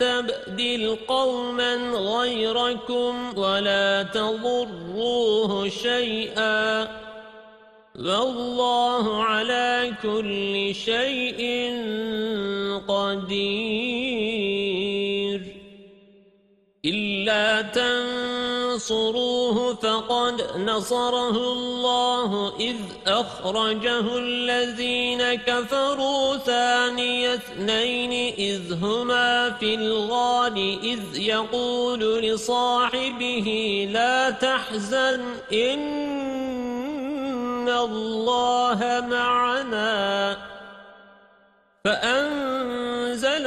ويستبدل قوما غيركم ولا تضروه شيئا والله على كل شيء قدير إلا تنصروه فقد نصره الله إذ أخرجه الذين كفروا ثاني اثنين إذ هما في الغار إذ يقول لصاحبه لا تحزن إن الله معنا فأنزل